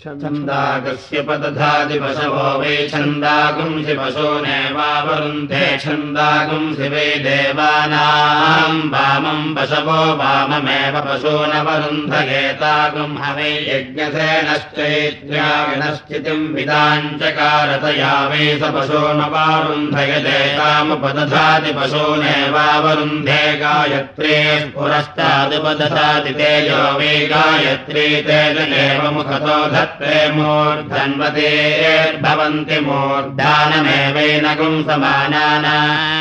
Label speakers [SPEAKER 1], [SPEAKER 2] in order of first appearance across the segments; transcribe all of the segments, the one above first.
[SPEAKER 1] छन्दागस्य पदधाति वै छन्दागुंसि पशूनेवावरुन्धे छन्दागुंसि वै देवानाम् वामम् पशवो वाममेव पशूनवरुन्धयेतागुम् हवै यज्ञसेनश्चैत्र्याविनश्चितिम् विदाञ्चकारतया वै स पशूनवारुन्धयदेतामुपदधाति पशूनेवावरुन्धे गायत्रे पुरश्चादुपदधाति तेजो वै गायत्री एव मुखतो धत् मूर्धन्वतेर्भवन्ति मूर्धानमेवैनगुम् समानानाम्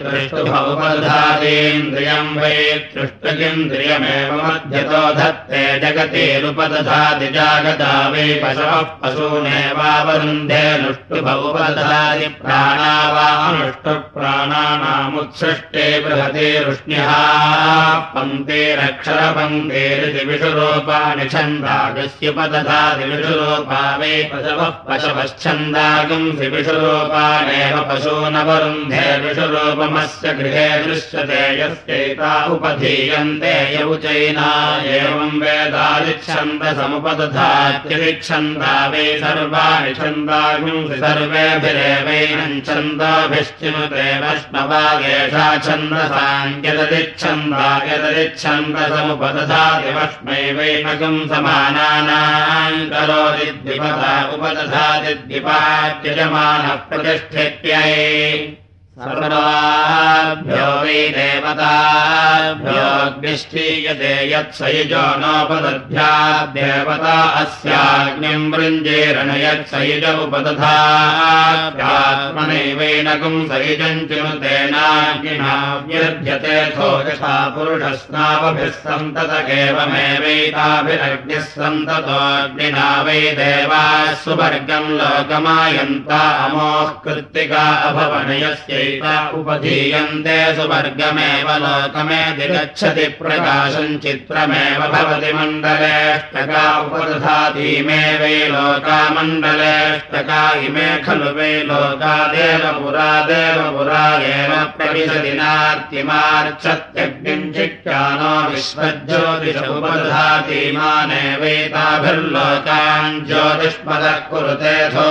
[SPEAKER 1] तृष्टुभौपदधातीन्द्रियम् वै तृष्टगिन्द्रियमेव मध्यतो धत्ते जागता वै पशवः पशूनेवावरुन्धे नुष्टुभौपदधाति प्राणा वानुष्टुप्राणानामुत्सृष्टे बृहते वृष्ण्यः पङ्क्तेरक्षरपङ्क्तेरिति विषुरूपाणि छन्दागस्य पदधा विषुरूपावे पशवः पशवश्छन्दागुंसि विषुरूपानेव पशूनवरुन्धे विषुरूपमस्य गृहे दृश्यते यस्यैता उपधीयन्ते यौचैना एवम् वेदादिच्छन्दसमुपदधात्यदिच्छन्दा वै सर्वाणि छन्दागुंसि सर्वेभिरेवैनम् छन्दाभिश्चिनुते वष्णवागेषा छन्दसाङ्क्यददिच्छन्दा यददिच्छन्दसमुपदधाति समानानाम् करोति द्विपदा उपदधाति द्विपात्यजमानः प्रतिष्ठित्यै सर्वाभ्यो वै देवताभ्योऽग्निष्ठीयते यत्सयुजो नोपदध्या देवता अस्याग्निम् वृञ्जेरण यत्सयुज उपदधात्मनैवैनकुम् सयुजम् चिनुतेनाग्निना व्यर्थ्यतेऽथो यथा पुरुषस्नावभिः सन्तत एवमेवैताभिरग्निः सन्ततोऽग्निना वै देवाः सुवर्गम् लोकमायन्ता अमोः कृत्तिका अभवनयस्यै उपधीयन्ते सुवर्गमेव लोकमेधिगच्छति प्रकाशम् चित्रमेव भवति मण्डलेष्टका उपदधातीमे वै लोकामण्डलेष्टका इमे खलु वै लोकादेव पुरा देव पुरा एव प्रविशति नार्तिमार्च्छत्यग्निम् चिक्कानो विश्वज्योतिष उपदधातीमानेवैताभिर्लोकान् ज्योतिष्पदः कुरुतेऽथो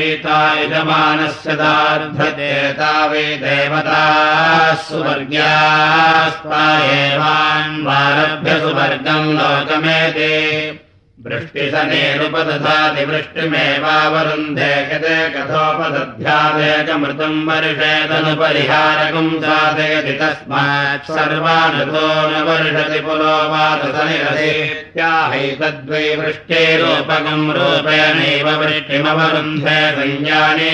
[SPEAKER 1] प्राणानेवैता यजमानस्य दार्धते तावे देवता सुवर्ग्यास्ता एवान्वारभ्य सुवर्गम् लोकमेते वृष्टिसनेरुपदधाति वृष्टिमेवावरुन्धे गते कथोपदध्यादेकमृतम् वर्षेदनुपरिहारकम् साधयति तस्मात् सर्वानतो न वर्षति पुरो वातसनिरसेत्याहैतद्वै वृष्टेरूपकम् रूपेणैव वृष्टिमवरुन्धे संयाने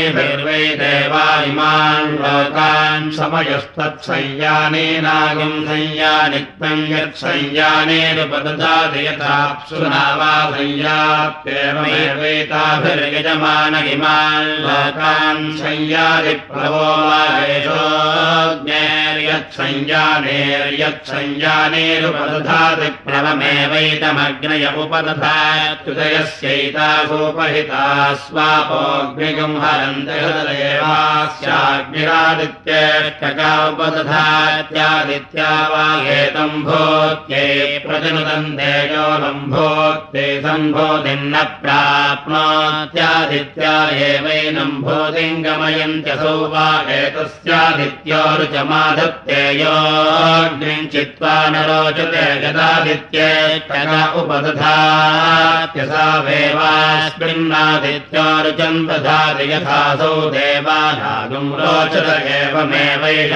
[SPEAKER 1] इमान् लोकान् समयस्तत्संयानेनागम् संयानित्वम् यत्संयानेरुपदधाति यथाप्सुनावा संयाप्येवमेवैताभिर्यजमान इमान् लोकान् संयादिप्रभो मायेषोज्ञैर्यत्संयानेर्यत्संयानेरुपदधाति प्लवमेवैतमग्नय उपदधात्युदयस्यैतासूपहिता स्वापोऽग्निगम् हरन्त्येवास्याग्निरादित्येष्टका उपदधात्यादित्या वा एतम् भूत्यै प्रतिनुदन्ते यो सम्भोधिन्न प्राप्नोत्यादित्या एवैनम् भूतिम् गमयन्त्यसौ वा एतस्यादित्योरुचमाधत्तेयोऽग्निम् चित्वा न रोचते तदा उपदधात्यसा वेवास्मिन्नादित्योरुचम् दधाति यथासौ देवानागम् रोचत एवमेवैष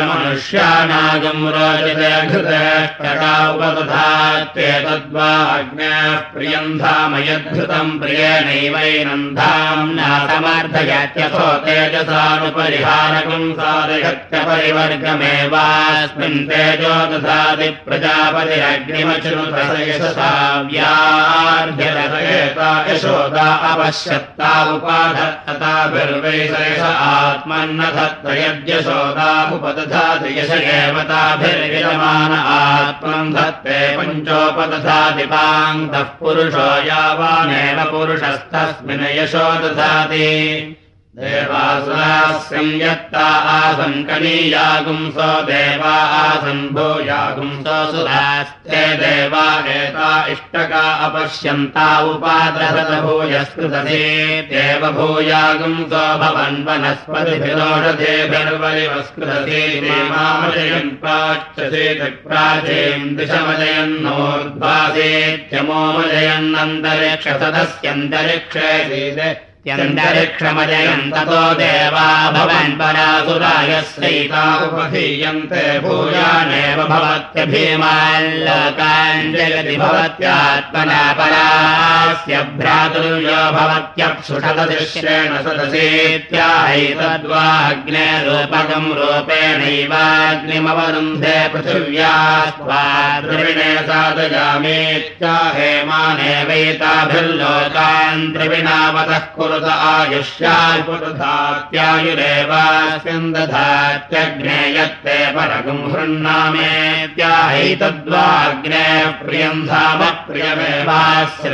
[SPEAKER 1] रोचते घृतेष्टका उपदधात्येतद्वा अग्न्याः प्रियम् धामयद्भृतम् प्रियेणैवैनन्धाम्नासमर्थयत्यथो तेजसानुपरिहारकम् साधयत्यपरिवर्गमेवास्मिन् तेजोदधादि प्रजापतिरग्निमचुनुतसयशसाव्यार्ध्यरसयता यशोदा अपश्यत्ता उपाधत्ताभिर्वैशेष आत्मन्नधत्तयद्यशोदामुपदधाति यश एव एवताभिर्विजमान आत्मन् धत्ते पञ्चोपदधाति पाङ्गः पुरुषो पुरुषस्तस्मिन् यशो दधाति
[SPEAKER 2] देवासुराः संयत्ता आसन् कनीयागुंस देवा आसन् भूयागुंसुरास्ते देवा एता इष्टका अपश्यन्ता भूयस्कृतसे देव भूयागुंस भवन् वनस्पतिभिरोषधेभिर्वरिवस्कृतसे मामजयन् प्राच्यसे प्राचीम् दिशमजयन्नोर्ध्वासेत्यमोमजयन्नन्तरिक्षसदस्यन्तरिक्षे देवा भवन् परासुरायस्यैता उपधीयन्ते भूयानेव भवत्यभीमाल्लोकाञ्जयति भवत्यात्मना परास्य भ्रातुर्यो भवत्यप्सुषदृश्येण सदसेत्याहैतद्वाग्ने रूपकम् रूपेणैवाग्निमवरुन्धे पृथिव्या द्रविणे साधयामेत्याहेमानेवैताभिर्लोकान् द्रविणावतः कुरु आयुष्यायुरेवास्मिन् दधात्यग्ने यत्ते परगुम् हृन्नामेत्याहैतद्वाग्ने प्रियम् धाम प्रियमेवास्य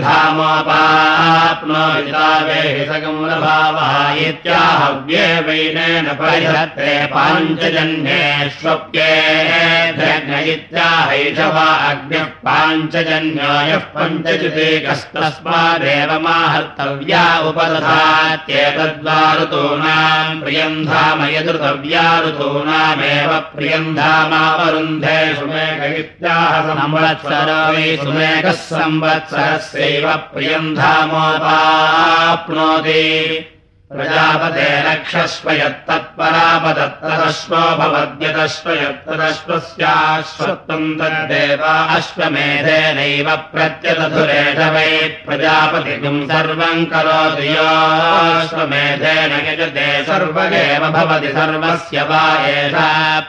[SPEAKER 2] इत्याहव्ये वैनेन परिहत्ते पाञ्चजन्येष्वप्ये इत्याहैषवा अग्निः पाञ्चजन्यायः पञ्चजिते कस्तस्मादेव माहर्तव्या उपद ृतोनाम् प्रियम् धाम यदृतव्या ऋतूनामेव प्रियम् धामावरुन्धे सुमेघयुत्याः संवत्सर वै सुमेघः संवत्सरस्यैव प्रियम् धामोपाप्नोति प्रजापते रक्षस्व यत्तत्परापदत्तदश्वो भवद्यदश्व यत्तदश्वस्याश्वत्वम् तद्देवा अश्वमेधेनैव प्रत्यदधुरेष वै प्रजापतिम् सर्वम् करोति योऽश्वमेधेन यजते सर्वगेव भवति सर्वस्य वा एषा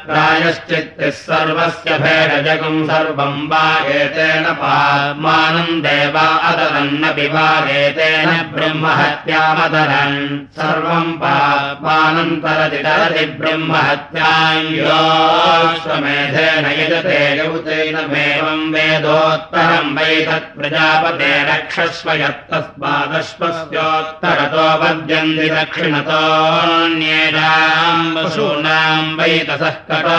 [SPEAKER 2] प्रायश्चित्तिः सर्वस्य भेदजगुम् सर्वम् वा एतेन पामानम् देवा अदरन्नपि एतेन ब्रह्महत्यामदरन् सर्वम् पापानन्तरति तरति ब्रह्महत्याश्वमेधेन यजते यौतेनमेवम् वेदोत्तरम् वै तत्प्रजापते रक्षस्व यत्तस्मादश्वस्योत्तरतो पद्यन्ति दक्षिणतोऽन्येषाम् पशूनाम् वैतसः कटो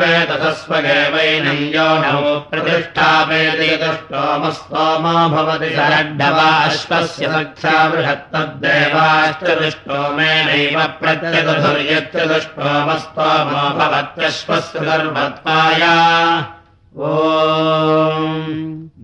[SPEAKER 2] वेतसस्वगेवैनम् यो नौ प्रतिष्ठापेति यतस्तोमस्तोमो भवति षड्ढवा अश्वस्य सख्या बृहत्तद्देवाश्चतुष्टोमेनैव प्रत्यदधुर्यच्चतुष्टोमस्तोमो भवत्यश्वस्य गर्भत्वाया ओ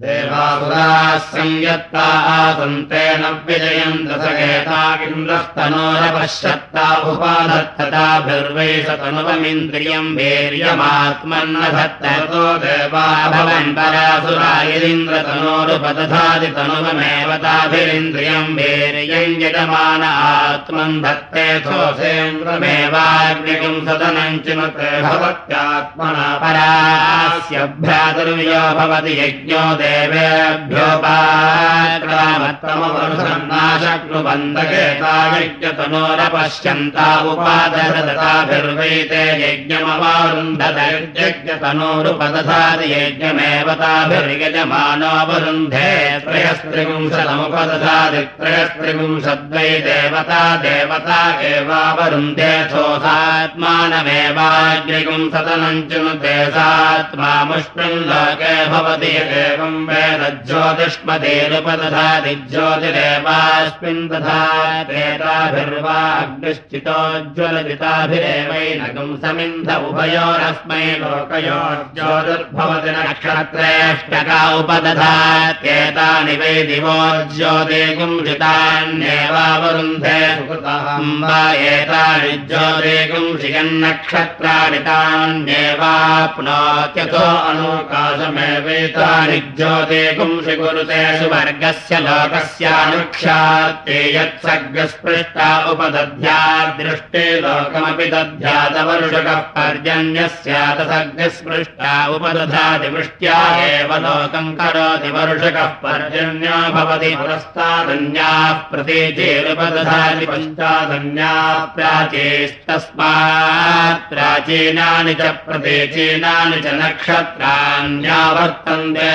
[SPEAKER 2] देवासुराः संयत्ता आसन्तेन विजयम् दशगेतागिन्द्रस्तनोरपश्यत्ता उपादत्तताभिर्वैशतनुवमिन्द्रियम् वीर्यमात्मन्न धत्ततो देवा भवन् परासुरायदिन्द्रतनोरुपदधादितनुवमेव ताभिरिन्द्रियम् वीर्यम् यजमान आत्मन् धत्तेऽथोऽसेन्द्रमेवाग्निकम् सदनम् चिनुते भवत्यात्मना परास्य भ्रातुर्यो भवति यज्ञो देवेभ्योपाक्रमवरुषन्नाशक्नुबन्धकेतायज्ञतनोरपश्यन्ता उपादरताभिर्वैते यज्ञमवारुन्धतयज्ञतनोरुपदधाति यज्ञमेव ताभिर्यजमानोऽवरुन्धे त्रयस्त्रिपुंसदमुपदधाति त्रयस्त्रिपुंसद्वै देवता देवता एवावरुन्धे सतनञ्चनुते सात्मा मुष्मिल्लोके भवति एवम् वेदज्योतिष्मतेरुपदधाति ज्योतिरेवास्मिन् तथा प्रेताभिर्वा अग्निश्चितोज्ज्वलजिताभिरेवैनकम् समिन्ध उभयोरस्मै लोकयोर्ज्योतिर्भवति नक्षत्रेष्टका उपदधात्येतानि वै दिवोज्योतिगुंसितान्येवावरुन्धे वा एतानि ज्योतिगुंसियन्नक्षत्राणि तान्येवाप्नोत्यथो अनोकाशमेवेतानि ज्योते पुंसि कुरुते सुवर्गस्य लोकस्यानुक्षात्ते यत्सर्गस्पृष्टा उपदध्यादृष्टे लोकमपि दध्यातवर्षकः पर्जन्यस्यात सर्गस्पृष्टा उपदधाति वृष्ट्या एव लोकम् करोति वर्षकः पर्जन्यो भवति पुरस्तादन्याः प्रतीचेरुपदधाति पञ्चादन्याः प्राचीस्तस्मात् प्राचीनानि च प्रतीचीनानि च नक्षत्राण्यावर्तन्ते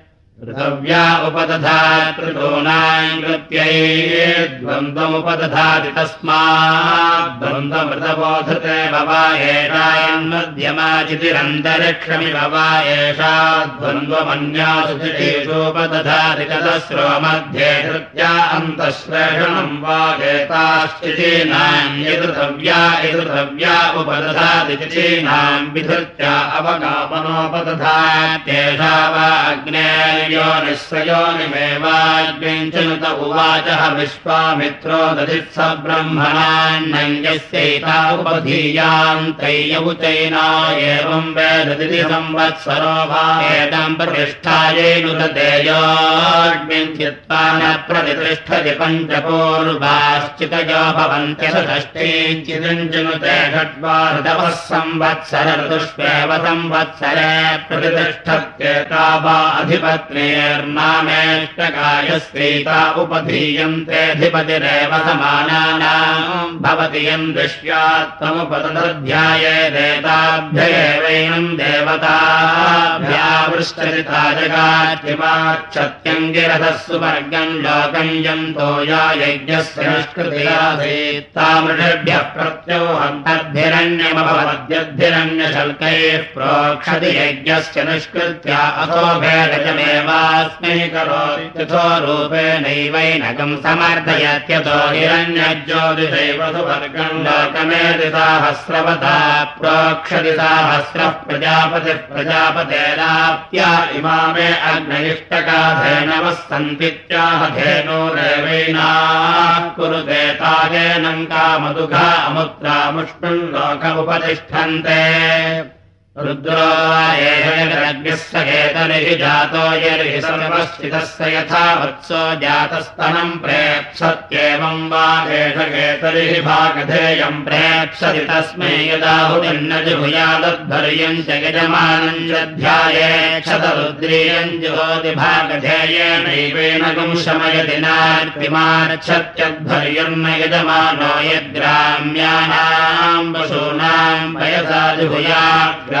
[SPEAKER 2] ऋतव्या उपदधातॄणाम् कृत्यै द्वन्द्वमुपदधाति तस्मात् द्वन्द्वमृतबोधते भवा एषायन्मध्यमाचितिरन्तरिक्षमि भवा एषा द्वन्द्वमन्यासु चितीषोपदधाति ततस्रो मध्ये धृत्या अन्तःश्लेषणम् वा एताश्चितीनाम् यदृतव्या यदृतव्या उपदधाति चितीनाम् विधृत्या अवगापनोपदधात्येषा वा अग्ने योनिश्रयोनिमेवाग्निञ्चनुत उवाचः विश्वामित्रो दधित्स ब्रह्मणान्नयस्यैता उपधीयान्तैयौचैना एवम् वेददिति संवत्सरो वा न प्रतिष्ठति पञ्चपूर्वाश्चितयो भवन्त्यथ षष्ठीञ्चिदञ्चनुते षड्वार्धवः ऋतुष्वेव संवत्सरे प्रतिष्ठत्येता वा अधिपत्ने ष्टकायस्त्रीता उपधीयन्तेऽधिपतिरेव समानानाम् भवति यम् दृश्यात्ममुपदध्यायेदेताभ्ययेवैनम् देवताभ्यावृष्टरिताजगात्यमाक्षत्यङ्गिरथः सुवर्गम् लोकम् यन्तो या यज्ञस्य निष्कृतियासीत्तामृषभ्यः प्रत्योहन्तद्भिरण्यमभवद्यद्भिरण्यशल्कैः प्रोक्षति यज्ञस्य निष्कृत्या अथो भेदजमेवास्मै करोत्यथो रूपेणैवैनकम् समर्थयत्यतो हिरण्यज्योतिषैव सुवर्गम् लोकमेति साहस्रवता प्रोक्षति साहस्रः प्रजापतिः प्रजापतेराप्या इमामे अग्नयिष्टकाधेनवः सन्तीत्याह धेनोरेवैनाः कुरुते तागेनम् कामदुघा अमुत्रामुष्णम् लोकमुपतिष्ठन्ते रुद्रो एषग्निः स केतरिः जातो यर्हि सर्वस्थितस्य यथा वत्सो जातस्तनम् प्रेप्सत्येवम् वा एष केतरिः भागधेयम् प्रेप्सति तस्मै च यजमानम् जध्याये क्षतरुद्रीयम् जुहोति भागधेयेनैवेन गुंशमयति नार्तिमार्च्छत्यध्वर्यम् न यजमानो यद्ग्राम्यानाम् पशूनाम् वयसा जुहुयाग्रा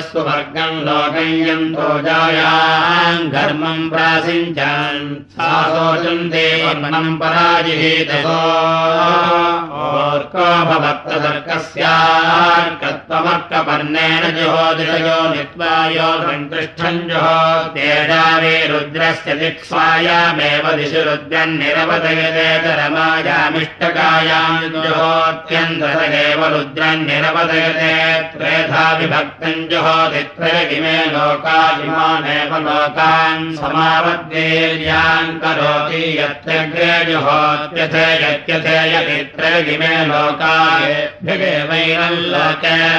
[SPEAKER 2] स्वर्गम् लोकम् यन्तो जायाम् घर्मम् प्रासिञ्चान् सा शोचम् देवम् पराजिहीतोर्को भवत्तदर्कस्यार्कत्वमर्कपर्णेन जुहोदिषयो नित्वा यो सङ्कृष्टम् जुहोत्येषावे रुद्रस्य दिक्ष्वायामेव दिशु रुद्रन्निरवदयतेतरमायामिष्टकायाम् जुहोत्यन्तरेव रुद्रन्निरवदयते त्रेधा विभक्तम् जुहोदित्रयगिमे लोकादिमानेव लोकान् समावद्वेर्यान् करोति यत्यग्रे जुहोत्यथे यत्यथे यदित्रयगिमे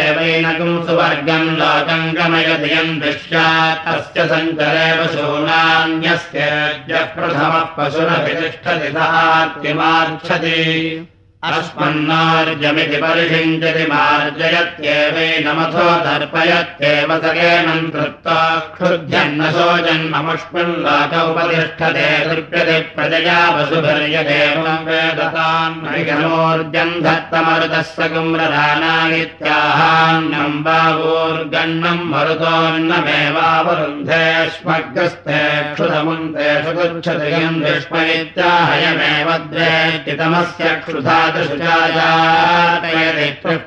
[SPEAKER 2] वाजयदिताभिरेवैनगम् सुवर्गम् लोकम् गमयति यम् दृश्या तस्य सञ्चरे पशूनान्यस्य प्रथमः पशुरभितिष्ठति सहार्तिमार्च्छति अस्मन्नार्जमिति परिषिञ्चति मार्जयत्येवैनमथो दर्पयत्येव सगेनम् कृत्वा क्षुध्यन्नसो जन्ममुष्मिन् लोक उपतिष्ठते दृप्यते प्रजया वसुभिर्यदेवम् वेदतान्मोर्जम् धत्तमरुतस्य गुम्रधानानित्याहान्नम् बावोर्गण्णम् मरुतोन्नमेवावरुन्धे स्मग्रस्ते क्षुधमुन्ते यम् विष्मनित्याहयमेव द्वेष्टितमस्य क्षुधा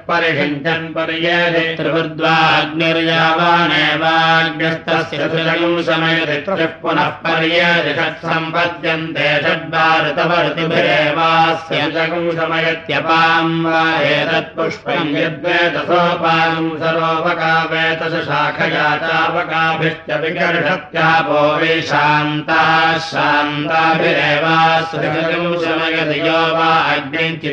[SPEAKER 2] परिषिञ्चन् पर्यते त्रिवृद्वाग्निर्यावानेवाग्निस्तस्य समयति त्रिः पुनः पर्यति षट्सम्पद्यन्ते षड्वाऋतवर्तिभिरेवास्य समयत्यपां वा एतत्पुष्पं यद्वेतसोपां सरोपकावेतस शाखया चापकाभिश्च विकर्षत्यापो वा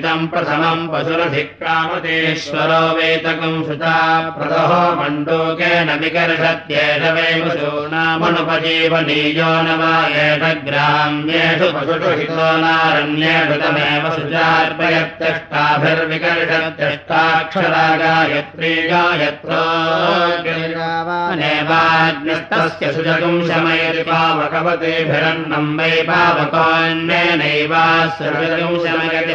[SPEAKER 2] अग्निञ्चितम् प्रथमम् पशुरधिक्रामतेश्वरो वेतकम् सुता प्रदहो मण्डूकेन विकर्षत्येष वै पशूनामनुपजीवनीयो न वा एष ग्राम्येषु पशुषु हितो नारण्येषु तमेव सुचार्पयत्यष्टाभिर्विकर्षत्यष्टाक्षरा गायत्री गायत्रोग्निस्तस्य सुजगुम् शमयति पावकवतेभिरन्नम् वै पावकोऽन्येनैव सर्वंशमयति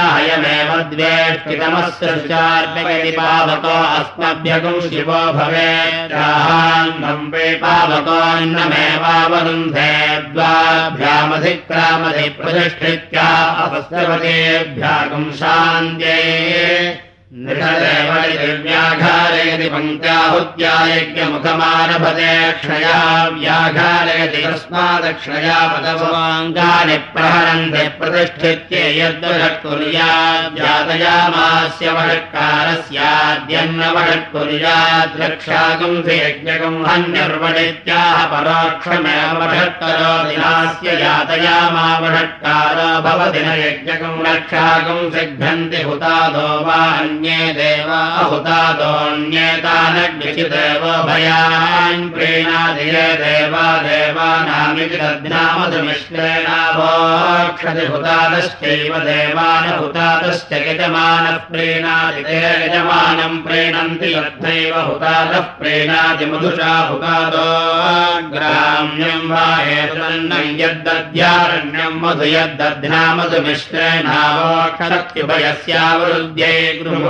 [SPEAKER 2] इत्याहयमेव द्वेष्टितमस्य शुचार्पयति पावको अस्मभ्यगुम् शिवो भवेत्याहान्नम् वे पावकोऽन्नमेवावरुन्धे द्वाभ्यामधिक्रामधि प्रतिष्ठित्या अपस्यवतेभ्यागुम् शान्त्यै व्याघारयति पङ्क्त्याहुत्या यज्ञमुखमारभते क्षया व्याघारयति तस्मादक्षया पदवाङ्गानि प्रहरन्ति प्रतिष्ठित्य यद्वषट्कुर्याद्यातयामास्य वषट्कारस्याद्यन्नवषट्कुर्यात् रक्षागुंसि यज्ञगुम् हन्यर्वणित्याह परोक्षमेव वषट्करोति नास्य यातयामा वषट्कारो भवति न यज्ञगुम् रक्षागुंसि घ्नन्ति हुतादो वा अन्ये देवाहुतादोऽन्येतानग्निचिदेव भयान् प्रीणाधिये देवा देवानामिति तद्नामधुमिश्रेणाभोक्षति हुतादश्चैव देवानहुतादश्च यजमानः प्रीणादिते यजमानम् प्रीणन्ति लब्धैव हुतादः प्रीणाति मधुषा हुतादो ग्राम्यम् वा एतन्नम् यद्दद्यारण्यम् मधु यद्दध्नामधुमिश्रेणावोक्षत्युभयस्यावरुद्ध्यै गृमुष्टिनावोक्षति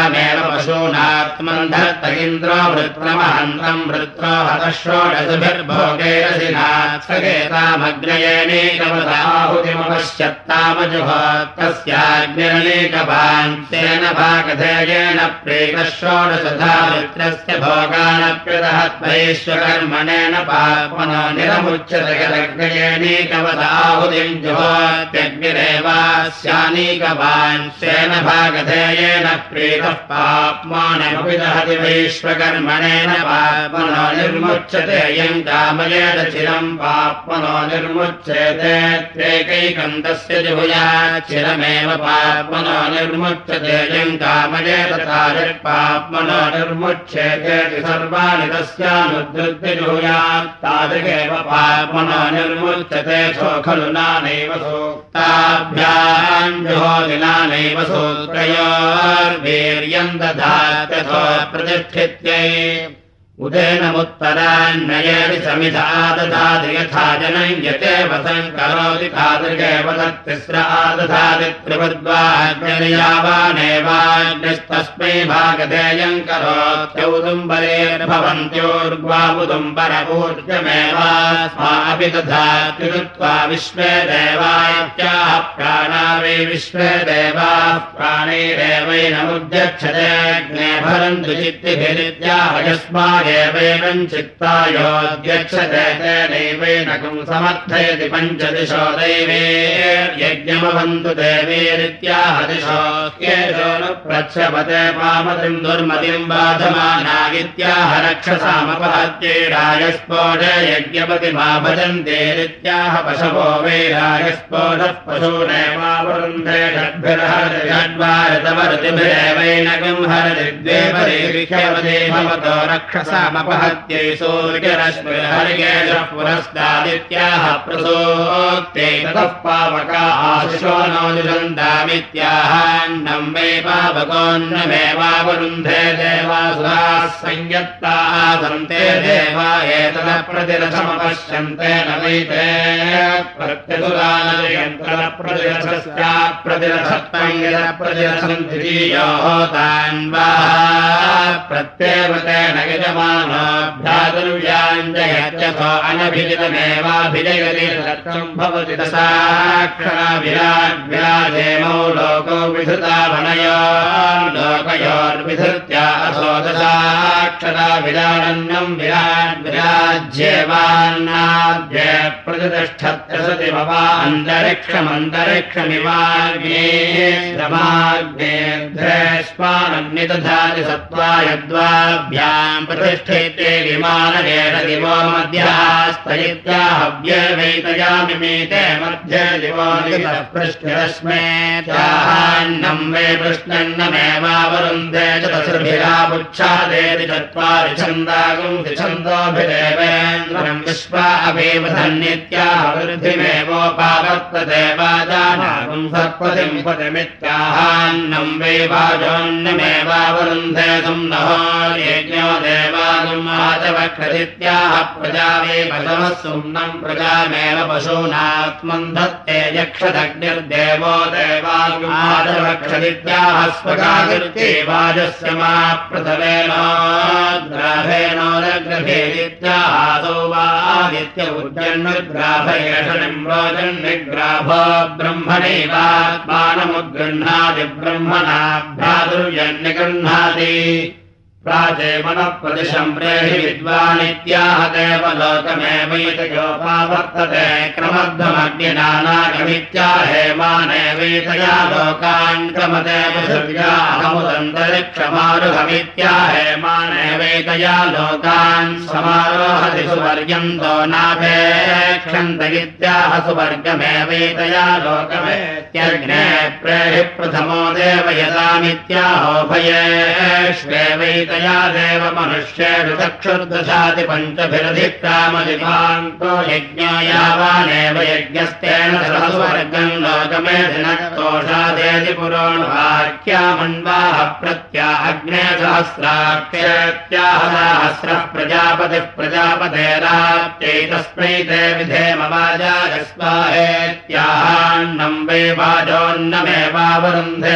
[SPEAKER 2] धत्त इन्द्रो वृत्रमहन्तम् वृत्रो षोडशभिर्भोगैरसिनात्सगेतामग्नयेनेकवदाहुतिमपश्यत्तामजुहोत्तस्याग्निरनेकभान्तेन भागधेयेन प्रेतः षोडशधा वृत्रस्य भोगानप्यदहत्वैश्वकर्मणेन पाप्मनो निरमुच्यतगदग्नयेनेकवदाहुतिम् जुहोत्यग्निरेवास्यानीकवान् स्वेन भागधेयेन प्रेतः पाप्मानमपि दहति वैश्वकर्मणेन पाप्मनो निर्मुच्यते यम् कामयेत चिरम् पाप्मनो निर्मुच्यते तस्य जुहुया चिरमेव पाप्मनो निर्मुच्यते यम् कामयेत तादृक्पाप्मनो निर्मुच्यते सर्वाणि तस्यानुद्धृत्य जुहुयात् तादृगेव पाप्मनो निर्मुच्यते सो खलु नानैव सूक्ताभ्याम् जुहोदिनानैव सूत्रयोर्वीर्यम् दधात्यथो प्रतिष्ठित्यै उदेनमुत्तरान्नयेति समिधा दधाति यथा सङ्करोति तादृगेव तत्तिस्र आदधाति त्रिवद्वाग्निर्यावानेवाग्निस्तस्मै भागधेयम् करोत्यौदुम्बरेर्भवन्त्योर्ग्वाबुदुम्बरपूर्जमेवास्मापि दधाति कृत्वा विश्वे देवायत्याः प्राणा वै विश्वे देवाः प्राणैरेवैनमुद्यक्षते ज्ञे भरन्तु चित्तिभिरित्याह तेनैवैनकं समर्थयति पञ्चदिशो दैवे देवेरित्याह दिशो केशो न प्रच्छपते पामतिं दुर्मतिं बाधमानागित्याह रक्षसामपहत्यै राजस्फोट यज्ञपति मा भजन्तेरित्याह पशवो वै षड्भिरहरषड्वारतवर्तिभिरेवैनकं हरति द्वे भवतो सूर्यरश्मिर्हरिकेशः पुरस्तादित्याह प्रसोक्ते ततः पावका आशिषो नो जुषन्तामित्याहान्नं वै पावकोन्नमेवावरुन्धे देवासुराः संयत्ताः सन्ते देवा एतदप्रतिरथमपश्यन्ते न वैते प्रत्यसुरानयन्त्रप्रतिरथस्या प्रतिरथत्वं यदप्रतिरथं द्वितीयोः तान्वा प्रत्येव तेन यजमानोऽभ्यादुर्व्याञ्जयत्यथो अनभिजितमेवाभिजयति दत्तं भवति दशाक्षरा विराट् विराजेमौ लोको विधृता वनयो लोकयोर्विधृत्या असो दशाक्षरा विराडन्नं विराट् विराज्येवान्नाद्य प्रतिष्ठत्यसति मवा अन्तरिक्षमन्तरिक्षमिवाग्ने रमाग्नेध्रेष्मानन्निदधाति सत्त्वायद्वाभ्याम् प्रतिष्ठेते विमानकेन दिवो मध्यास्तयित्याहव्यवैतयामिमीते मध्ये दिवो पृष्ठरश्मेत्याहान्नम् वै पृष्णन्नमेवावरुन्धे च तसृभिरापुच्छादेति चत्वारि छन्दागुम् छन्दोभिदेवेन्द्रम् विश्वा सर्पतिम् पदमित्याहान्नम् वै यज्ञो देवागुम् आचवक्षदित्याह प्रजा वे पशवः सुम्नम् प्रजामेव पशूनात्मन् धत्ते यक्षदग्निर्देवो देवागुमाचवक्षदित्याह स्वगाकृत्ये वाजस्य मा प्रथमेनोग्राभेणोदग्रभेदित्याहासौ वादित्य उज्जन्नुग्राभयषणिम्रोजन्निग्राभो ब्रह्मणैवात्मानमुद्गृह्णाति ब्रह्मणाभ्यादुर्यन्निगृह्णाति प्राचेमनः प्रदिशम् प्रेहि विद्वानित्याह देवलोकमेवैतयोपावर्तते क्रमध्वमग्निनानागमित्याहेमानेवैतया लोकान् क्रमते पृथिव्याहमुदन्तरिक्षमारुहमित्याहेमानेवैतया लोकान् समारोहति सुवर्यन्तो नाभेक्षन्त इत्याह सुवर्गमेवैतया लोकमेत्यग्ने प्रेहि प्रथमो देव यदामित्याहोभयेष्वेवैतया देव मनुष्येषु चक्षुर्दशाति पञ्चभिरधिक्रामदिपान्तो यज्ञो यावानेव यज्ञस्तेन सहस्वर्गम् पुरोणवाक्यामन्वाह प्रत्या अग्ने सहस्राक्षेत्याह सहस्रः प्रजापतिः प्रजापतेराप्त्यैतस्मै ते विधेम वाजायस्वाहेत्याहान्नम् वै वाजोन्नमेवावरुन्धे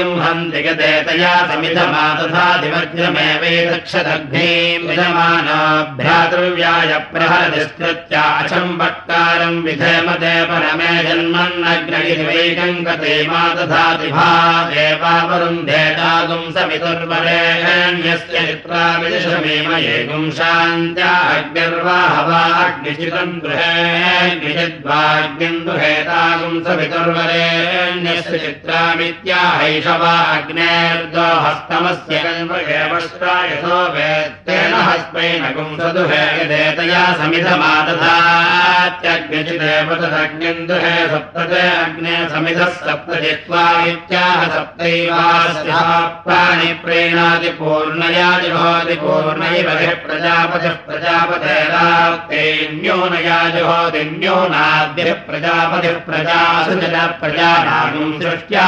[SPEAKER 2] प्रहरतिस्तृत्या अचम्बट्कारम् विधेमते परमे जन्मन्नग्नगिरिवैकम् गते समितुर्वरेण्यस्य चित्राविदशमेमयेगुं शान्त्या अग्निर्वाहवा अग्निचितम् गृहेऽग्निचिद्वाग्निम् दुहेतागुं सवितुर्वरेण्यस्य चित्रामित्याहैष वा अग्नेर्दो हस्तमस्य कल्पयेवष्ट्रायसो वेत्तेन स्मै नगुंसदुहे यदेतया समिधमादधात्यग्निचिदेव तदग्निम् दुहे सप्तते अग्ने समिधः सप्त जित्वा इत्याह पूर्णया जुहोति प्रजापतिः प्रजापतिः प्रजासु सृष्ट्या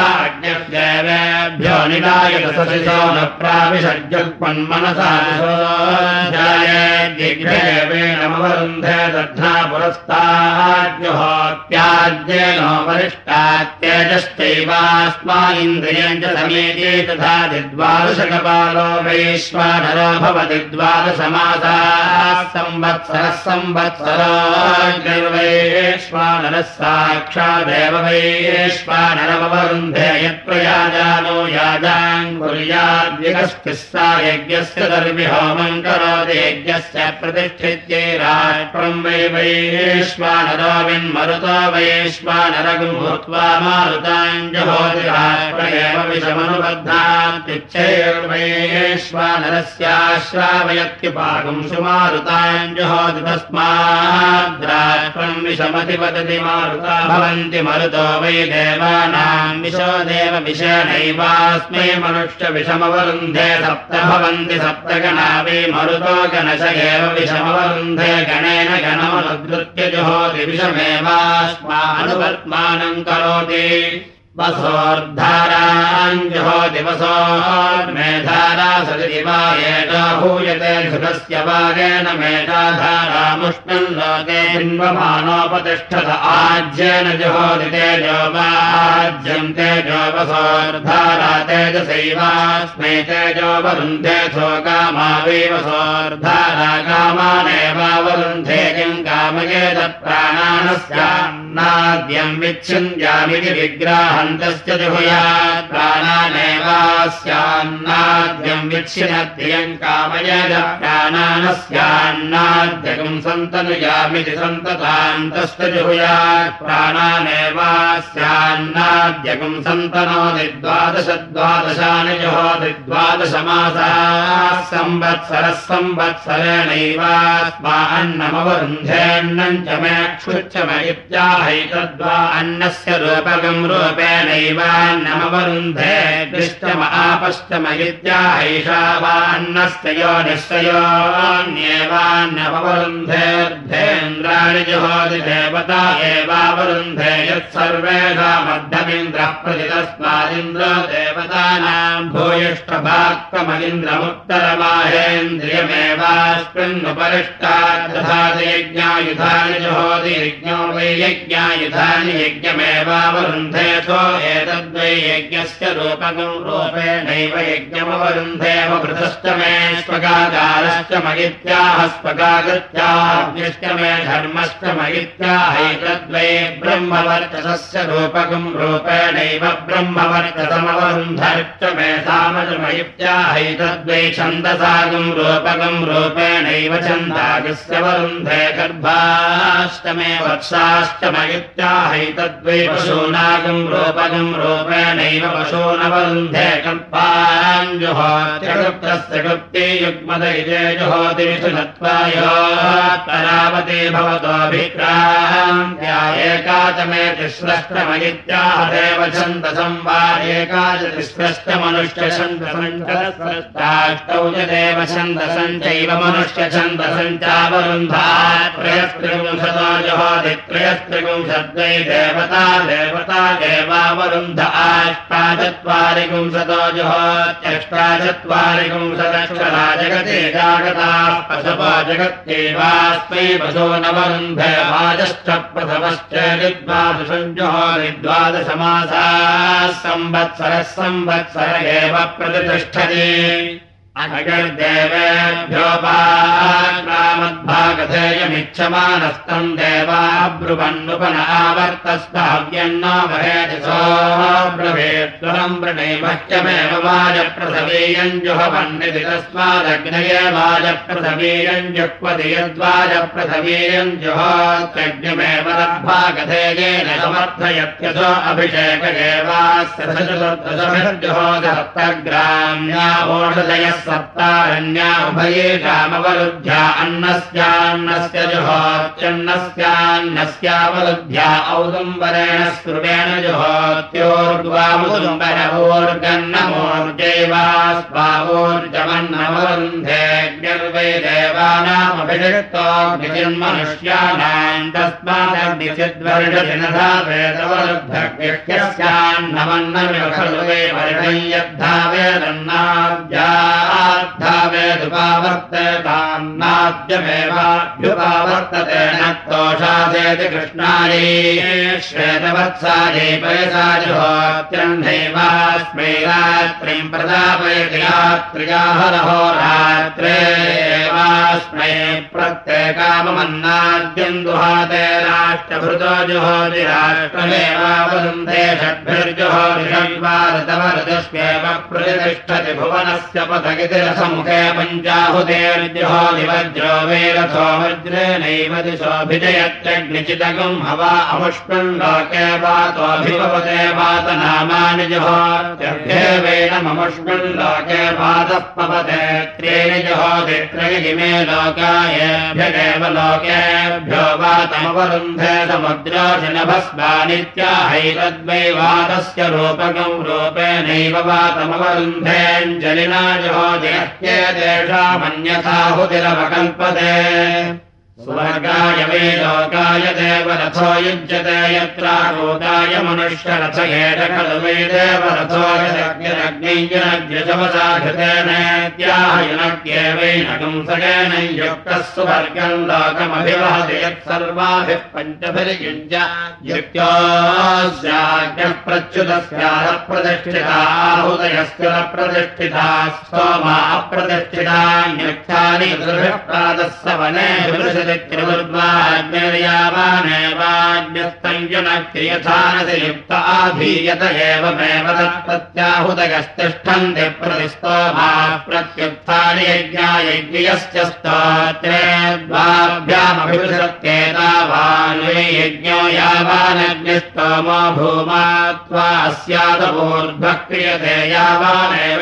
[SPEAKER 2] अग्निर्देवेभ्यो निरायतससिसो न दध्ना पुरस्ताद्युहोत्याज्येनो वरिष्ठात्यजश्चैवास्मा इन्द्रियम् च समेते तथा द्वादशकपालो वैश्वानरो भवति द्वादशमासा संवत्सरः संवत्सरो निर्वैश्वानरः साक्षादेव वैश्वानरमवरुन्धे यत्प्रयाजानो याजाम् कुर्याद्विकस्तिः सा यज्ञस्य दर्विहोमम् करोति यज्ञस्य प्रतिष्ठित्यै राष्ट्रम् वै वैश्वानरोविन्मरुतो वैश्वानरगम् भूत्वा मारुताञ्जहोति राष्ट्र एव विषमनुबद्धात्युच्चैर्वैश्वानरस्याश्रावयत्युपागम् सुमारुताञ्जहोति तस्माद्राष्ट्रम् विषमति वदति मारुता भवन्ति मरुतो वै देवानाम् विशो देव विषयणैवास्मै मनुष्य विषमवरुन्धे सप्त भवन्ति सप्तगणा वै मरुतो गणश एव विषमवरुन्धे गणेन गणमनुद्रुत्य जुहोति विषमेवास्मानुवर्त्मानम् करोति वसोर्धाराञ्जहो दिवसोर्मेधारा सदि वा एषा भूयते धृतस्य वागेन मेधाधारामुष्णम् लोके बिन्वमानोपतिष्ठत आज्येन जुहोति तेजो वाज्यम् तेजो वसोर्धारा तेजसैवास्मै तेजोवरुन्धे सो कामावैवसोर्धारा कामानेवावरुन्धे किम् कामयेत प्राणानस्यान्नाद्यम् विच्छिन्द्यामिति विग्राह न्तस्य जुहुयात् प्राणानेवास्यान्नाद्यम् विच्छिनद्यम् कामयज प्राणानस्यान्नाद्यकम् सन्तनुयामिति सन्ततान्तस्य जुहुयात् प्राणानेवास्यान्नाद्यकम् सन्तनोति द्वादश द्वादशानि संवत्सरेणैवास्मा अन्नमवरुन्धेऽन्नम् च मे क्षुच्च म इत्याहैतद्वा अन्नस्य रूपकम् रूपे नैवान्नमवरुन्धे दृष्टम आपश्चम इत्याहैषा वान्नस्य यो निश्चयोन्येवान्नमवरुन्धेऽर्धेन्द्राणि जुहोति देवता एवावरुन्धे यत्सर्वेषा मध्यमिन्द्रः प्रतितस्मादिन्द्रो देवतानाम् भूयिष्ठभाक्तमगिन्द्रमुत्तरमाहेन्द्रियमेवास्मिन्नुपरिष्टात् तथा यज्ञायुधानि जुहोति यज्ञो वै यज्ञायुधानि यज्ञमेवावरुन्धेऽथो एतद्वै यज्ञस्य रूपकम् रूपेणैव यज्ञमवरुन्धेव पृथश्च मे स्वगाकारश्च मयित्याह स्वगागत्याज्ञश्च मे धर्मश्च मयित्याहैतद्वै ब्रह्मवर्चसस्य रूपकम् रूपेणैव ब्रह्मवर्चसमवरुन्धर्च मे सामजमयित्याहैतद्वै छन्दसागम् रूपकम् रूपेणैव छन्दागस्य वरुन्धे गर्भाष्टमे वत्साश्च मयित्याहैतद्वै पशूनागम् रूपेणैव पशूनवरुन्धे कल्पाञ्जुहोत्यगुप्तस्य गुप्ते युग्मदैजे जुहोति मिथुनत्वायोत्तरावते भवतोऽभिक्रान्त्या एकाचमे तिस्रष्टमयित्याह देव छन्दसं वा एकाच तिस्रष्टमनुष्य छन्दसञ्चदस्रष्टाष्टौ च देव छन्दसञ्चैव मनुष्य छन्दसञ्चावरुन्धात् त्रयस्त्रिपुंशतो जुहोति त्रयस्त्रिपुंशद्वै देवता देवता देवावरुन्ध आष्टाचत्वारिपुंशतो जुहोत्यष्टाचत्वारिपुंशदक्षरा जगते जागताः पशवो जगत्येवास्मै पशो नवरुन्ध वाजश्च प्रथमश्च द्वादशञ्जुहोरि द्वादशमासाः संवत्सरः संवत्सर एव प्रतिष्ठति अगर्देवेभ्योपाग्रामद्भागधेयमिति इच्छमानस्तम् देवाब्रुवन्नुपन आवर्तस्ताव्यन्नावहेतिसोऽब्रवेत्वरम् वृणैवह्यमेव वाजप्रसवीयम् जुहवन्निति तस्मादग्नये वाजप्रसवीयम् जुह्वति यद्वाजप्रसवीयम् जुहोत्यग्निमेव लब्भागधेयेन समर्थयत्यसो अभिषेकदेवास्य सप्तग्राम्या ओषधयः सप्तारण्या उभयेषामवरुद्ध्या अन्नस्यान्नस्य जुहोत्यन्नस्यान्नस्यावरुद्ध्या औदुम्बरेण स्कृवेण जुहोत्योर्द्वामुदुम्बरवोर्गन्नमोर्जैवास्वावोर्जमन्नमवरुन्धे देवानामभिषिक्तो मनुष्याणाम् तस्मादग्निचिद्वर्षदिनधा वेदवरुद्धस्यान्नमन्नमिव खलु वै वर्षम् यद्धा वेदन्नाद्याद्धावेदुपावर्ततान्नाद्यमेवाभ्युपावर्तते न तोषादेति कृष्णायै श्वेतवत्सायै पयसा जुहोत्यन्धैवास्मै रात्रिम् प्रदापयति रात्र्याहरहो रात्रेवास्मै प्रत्येकाममन्नाद्यम् दुहाते राष्ट्रभृतो जुहोति षड्भिर्जुहोति षड्वादतवरदस्येव प्रतिष्ठति भुवनस्य पथगिति रसमुखे पञ्चाहुतेर्जुहोति वज्रो वेरथो वज्रेणैव दिशोऽभिजयत्यग्निचितगम् हवा अमुष्मन् लोके वातोऽभिभवते वातनामानि लोके वातः पवते त्रीणि जुहोति त्रयिमे लोकायेभ्यगेव लोकेभ्यो वातमवरुन्धे समुद्रोषिनभस्मानित्याहैतद्वै वातस्य रूपकम् रूपेणैव वातमवरुन्धेऽञ्जलिना जुहोतिरत्येतेषामन्यथाहुतिरवकल्पते स्वर्गाय वै लोकाय देवरथो युज्यते यत्राभूताय मनुष्यरथ येन खलु वै देवरथो यदग्निरग्निजवसाघृतेनेत्याहयुनक्येवैनकम् सगेन युक्तः सुवर्गम् लोकमभिवहति यत्सर्वाभिः पञ्चभिर्युञ्ज युक्त्योऽस्याज्ञः प्रच्युतस्याः प्रतिष्ठिता आहुतयस्य न प्रतिष्ठिता स्तोमा अप्रतिष्ठिता न्युक्तानि दृढः प्रातः सवने त्रिवृद्वाग्निर्यावानेवाग्निस्तञ्जुनक्रियथानसि युक्त आभीयत एवमेव तत्प्रत्याहुतगस्तिष्ठन्ति प्रतिस्तो प्रत्युत्थानि यज्ञायज्ञस्य स्तोत्रे यज्ञो यावानग्निस्तोमो भूमा त्वा अस्यादपूर्ध्वक्रियते यावानेव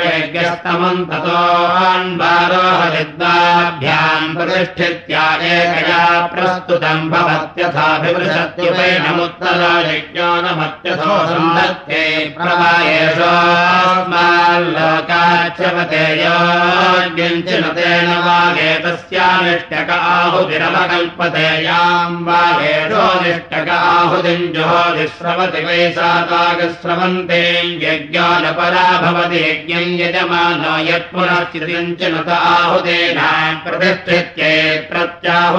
[SPEAKER 2] एकया प्रस्तुतम् भवत्यथाभिवृषत्युपैनमुत्तरो यज्ञोनमत्यथो सन्धत्ते प्रवायेषोऽस्माल्लोकाच्यवते योग्यञ्चिनतेन वागेतस्यानिष्टक आहुतिरवकल्पते याम् वागेषोनिष्टक आहुतिम् जुहोतिस्रवति वै सातागस्रवन्ते यज्ञानपरा भवति यज्ञम् यजमानो यत्पुनश्चितिञ्चिनुत आहुतेन प्रतिष्ठित्ये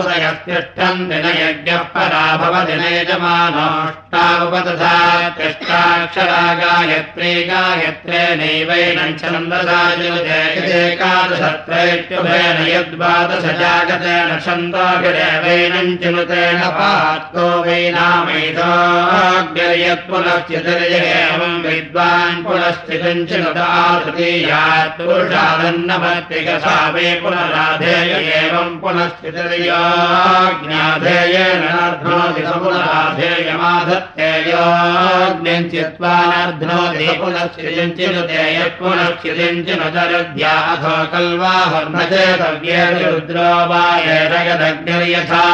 [SPEAKER 2] प्रत्याहुतयस्तिष्ठन्ति न यज्ञः परा भवति न यजमानोष्टावपतथा तिष्ठाक्षरा गायत्रे गायत्रेणैवैनं छन्दसाजुदेकादशत्रैत्युभेन यद्वादश जागतेन छन्दोभिरेवैनं चिनुतेन पात्को वैनामैतोऽग्निर्यत्पुनश्चितिर्येवं विद्वान् पुनश्चितिम् चिनुता तृतीयात् पुरुषादन्नभक्तिकथा वै पुनराधेय एवं पुनश्चितिर्योज्ञाधेयेन अर्ध्नोति समुदाधेयमाधत्तेयोज्ञञ्चित्वानर्ध्नोति पुनश्चितिञ्चिनुते यत्पुनश्चितिञ्चिनुतरुद्याथो कल्वाहुर्मचेतव्ये रुद्रो वायेरगदग्निर्यथा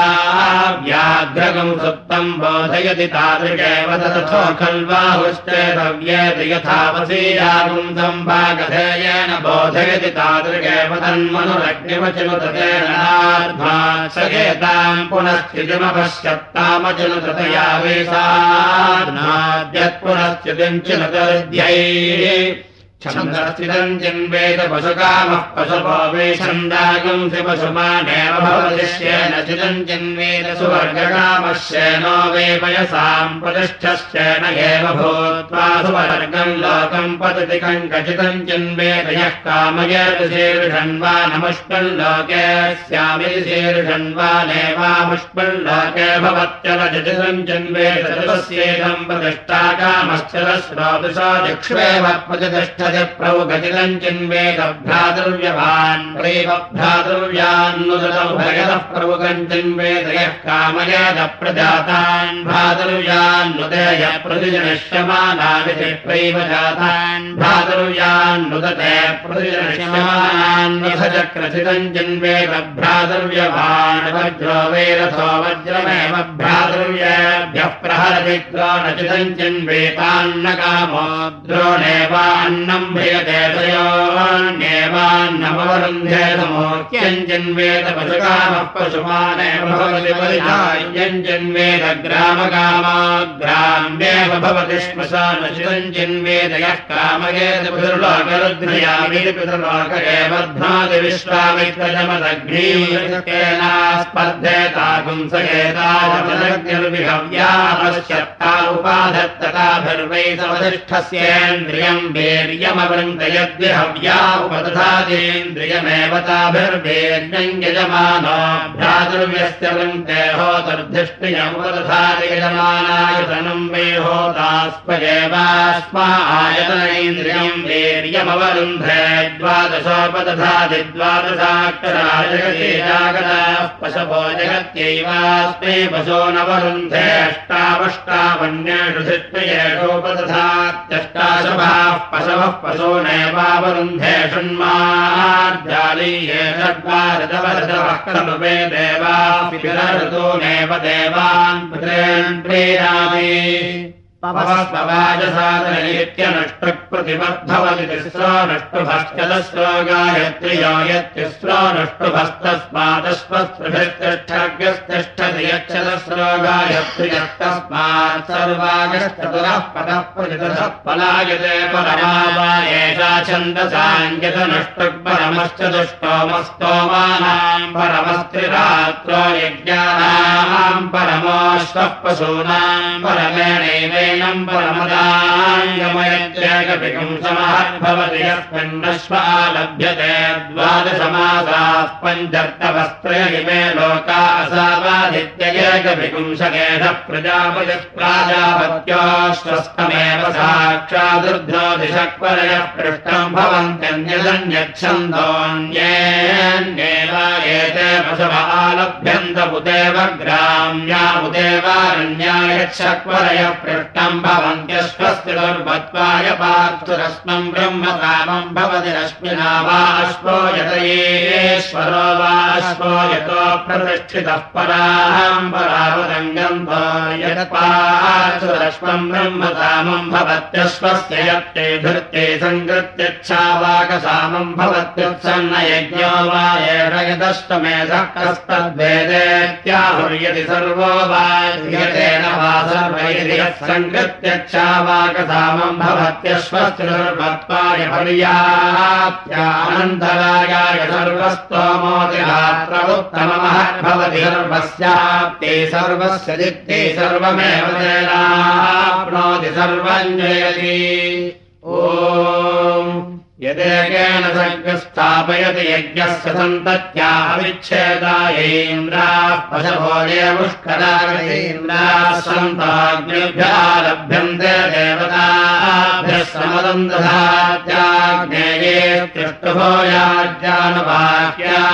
[SPEAKER 2] व्याघ्रगम् सुप्तम् बोधयति तादृशेव तथो खल्वाहुश्चेतव्येति यथा वसीयागुम् सम्भागधेयेन बोधयति तादृशेव तन्मनुरग्निवचिनुततेन सगेताम् पुनश्चितिमपश्यत्तामचिनुतया वै साद्यत्पुनश्चितिम् चिनुतरुद्यै
[SPEAKER 1] छन्दस्थितम् चिन्वेद पशुकामः पशुपो वे छन्दागुंसि पशुमानेव भवतिश्येन चिदम् चिन्वेद सुवर्गकामश्येनो वे पयसाम् प्रतिष्ठश्चेन एव भूत्वा सुवर्गम् लोकम् पतति कङ्कचितम् चिन्वेद यः कामयति शीर्षण्वा नमुष्पन् लोके स्यामिति शीर्षण्वा नैवामुष्पन् भवत्यलचितम् चिन्वेद तस्येदम् प्रतिष्ठा कामश्चलश्रोतिषो दिक्ष्वेव प्रतिष्ठ प्रौगतिलम् चिन्वेदभ्रातृव्यभान् प्रेमभ्रातृव्यान्नुदतौ भगतः प्रमुखम् चिन्वेदयः कामयद प्रजातान् भ्रातृव्यान्नुदय प्रतिजनश्यमानाविति प्रैव जातान् भ्रातृव्यान्नुदते प्रतिजनश्यमानान्यथचक्रथितम् चिन्वेद भ्रातृव्यभान् वज्रो वेरथो वज्रमेव भ्रातृव्येभ्यः प्रहरति द्रोणचितम् चिन्वेतान्न कामो द्रोणेवान्न म्रियते तयोन्येवान्नमवरुन्धे समोक्यञ्जन्वेद पशुकामः भवति परिधायञ्जन्वेद ग्रामकामाग्राम्येव भवति श्मशानचिरञ्जन्वेद यः कामयेत ध्नाति विश्वामित्रजमदग्नीकेना स्पर्धेतागुंसयेतावदग्निर्विहव्यापश्यत्ता उपाधत्तताभिर्वै समधिष्ठस्येन्द्रियम् वीर्य यद्विहव्या उपदधातीन्द्रियमेव ताभिर्वेद्यम् यजमानो वृन्ते होतर्धिष्ठियमुपदधाति यजमानायतनम् वे होतास्मजेवास्मा आयतनेन्द्रियम् वीर्यमवरुन्धे द्वादशोपदधाति द्वादशाक्षरा जगति जागताः पशवो जगत्यैवास्मै पशो नवरुन्धे अष्टावष्टावन्येषु धिष्ठयेषोपदधात्यष्टाशभाः पशवः पशो नैवावरुन्धे षण्मार्जालीये षड्वारदवरदवः खलु वे देवापिरऋतो नैव देवान् पुत्रेन् प्रेरामि पवस्पवाजसादनैत्यनष्टप्रतिमद्भवति तिस्रो नष्टुभश्चदस्रो गायत्र्यो यत्तिस्रो नष्टुभस्तस्मादश्वस्पृभिस्तिष्ठग्यस्तिष्ठति यच्छदस्रो गायत्र्यस्तस्मात् सर्वागश्चतुरः पदः प्रतितः पलायते परमावा एषा छन्दसाञ्जत नष्टुपरमश्च दुष्टोमस्तोमानाम् परमस्त्रिरात्रो यज्ञानाम् परमोऽश्वः पशूनाम् परमेणैव ैनम् परमदाङ्गमयत्येकपिकम् समहद्भवति यस्मिन्नश्वा लभ्यते द्वादशमासाः पञ्चर्तवस्त्रयिमे लोका असावादित्ययेकपिकुंशकेश प्रजापतिः प्राजापत्योश्वस्तमेव साक्षादुर्ध्नोदिशक्वरयः पृष्टम् भवन्त्यन्यदन्यच्छन्दोऽन्येन्येव एते पशव आलभ्यन्तमुदेव ग्राम्यामुदेवारण्यायच्छक्वरयः पृष्ट पार्थुरश्मम् ब्रह्मकामम् भवति रश्मिना वाश्वो यतयेश्वरो वाश्वो यतो प्रतिष्ठितः पराहम् परावदङ्गम् यत्पार्थुरश्मम् ब्रह्मकामम् भवत्यश्वस्य यत्ते धृत्ये सङ्कृत्यच्छावाकसामम् भवत्युत्सन्न यज्ञो वा एष यदष्टमेधः कस्तद्वेदेत्याहुर्यति सर्वो वा वा सङ्गत्यच्छावाकसामम् भवत्यश्वश्रुर्भत्वाय पर्याप्त्यानन्तरायाय सर्वस्तोमोतिरात्र उत्तममः भवति सर्वस्याप्ते सर्वस्य दिक्ते सर्वमेव तेनाप्नोति सर्वम् जयति। ओ यदेकेन सर्गस्थापयति यज्ञस्य सन्तत्याविच्छेदायेन्द्राः पशभोजेमुष्करागतेन्द्राः सन्ताग्निभ्यालभ्यन्ते देवताभ्यः समदन्तधात्याग्नेये त्युष्टुभो याज्ञानुवाक्याः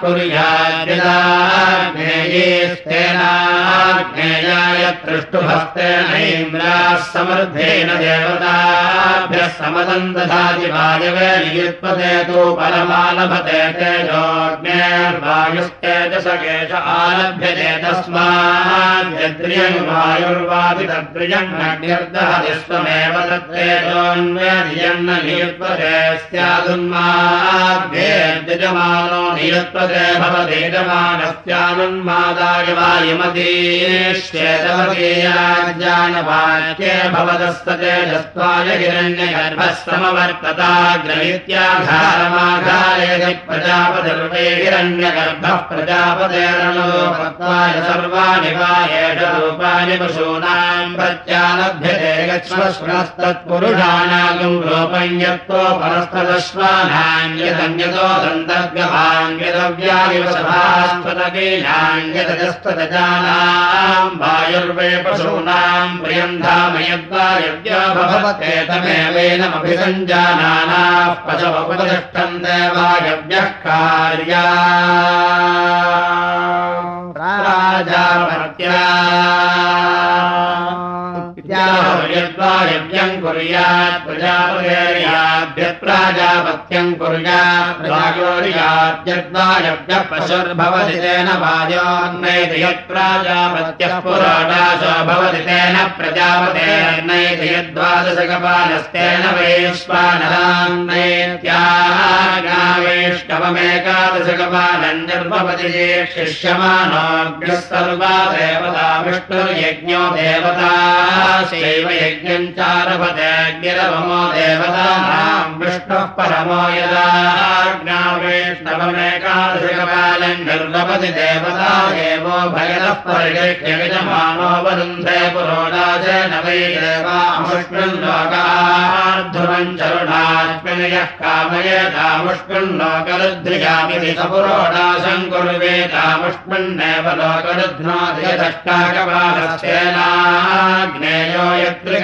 [SPEAKER 1] कुर्याज्ञाग्नेयेस्तेनाग्नेयाय तृष्टुभस्तेनैन्द्राः समर्थेन देवताभ्यः समदन्तधाति वा
[SPEAKER 2] वायवे नियुत्पते तु परमालभते तेजोग्नेर्वायुस्तेजसकेश आलभ्यते तस्माद्यद्रियम् वायुर्वादि तद्रियम् अग्निर्दहति स्वमेव तत्तेजोन्वेदियन्न नियुत्पते स्यादुन्माद्येद्यजमानो नियुत्पते भवतीजमानस्यानुन्मादाय वायुमतीश्चेतवतीयाज्ञानवाक्ये भवदस्ततेजस्त्वाय हिरण्यगर्भः समवर्तताग्रहीत्याघारमाघारेति प्रजापतिर्वै हिरण्यगर्भः प्रजापतेरणोपत्वाय सर्वाणि वा पशूनाम् प्रत्यालभ्यते गच्छ्वश्वनस्तत्पुरुषाणागम् रूपम् यत्तो यदजस्तदजानाम् वायुर्वे पशूनाम् प्रियम् धाम यद्वायव्या भवते तमेवेनमभिसञ्जानानाः पशवपतिष्ठम् देवायव्यः कार्या। राजामर्त्या यद्वायव्यम् कुर्यात् प्रजापतेर्याभ्यप्राजापत्यम् कुर्यात् प्रायोर्याद्यद्वायव्यः पशुर्भवति तेन वायोन्नैति यत्प्राजापत्यः पुराणाशो भवति तेन प्रजापतेर्नैति यद्वादशकपालस्तेन वैश्वानरान्नैत्यागावेष्टवमेकादशकपालम् निर्भवति ये शिष्यमानोऽग्निः सर्वा देवता विष्णुर्यज्ञो देवता शैव यज्ञम् चारभतेऽग्निरवमो देवतानाम् विष्णुः परमो यदाज्ञावैष्णवमेकादशकपालम् निर्वपति देवता एवो भयतः परिगृह्यमानो वरुन्धे पुरोडाचेन वै देवामुष्मिन् लोकार्धुरम् चरुणास्मिन् यः कामयेतामुष्मिन् लोकरुद्ध्रियामिति स पुरोडाशम् कुर्वेतामुष्मिन्नेव लोकरुध्नाति Re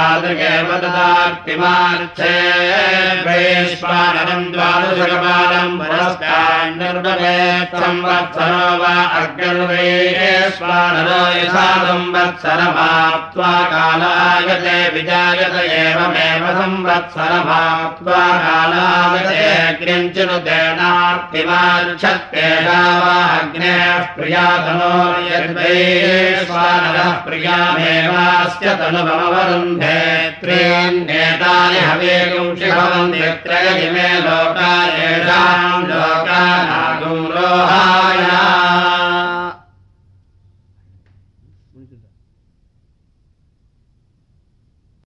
[SPEAKER 2] विष्णास्तम् तस्मात् कार्योऽस्मिन्नेव लोकरुद्ध्रात्यादित्यो भवतीयम् वा अधिशिरस्यामेव प्रतिष्ठत्यथ अस्यामेवाधियज्ञम् तनुतेयो वेदम् वनसरमुख्यमृत्वाग्निञ्चिनुतेष्टासामि गर्भो वपद्यते तादृगेव ददार्तिमार्थे वैश्वानरम् द्वादशकपालम् पुरस्कान्निर्ववे संवत्सरो वा अग्निर्वैश्वानरो यथा संवत्सरमाप्त्वा कालागते विजायत एवमेव संवत्सरमाप्त्वा कालागते अग्निञ्चिनुतेनार्तिमार्च्छत्तेषा वा अग्नेः प्रियातनो यद्वैश्वानरः प्रियामेवास्य तनुभवरुन्धे त्रीन्नेतानि हवेगुंषि भवन्ति त्रयिमे लोका येषाम् लोकानागुम् रोहाय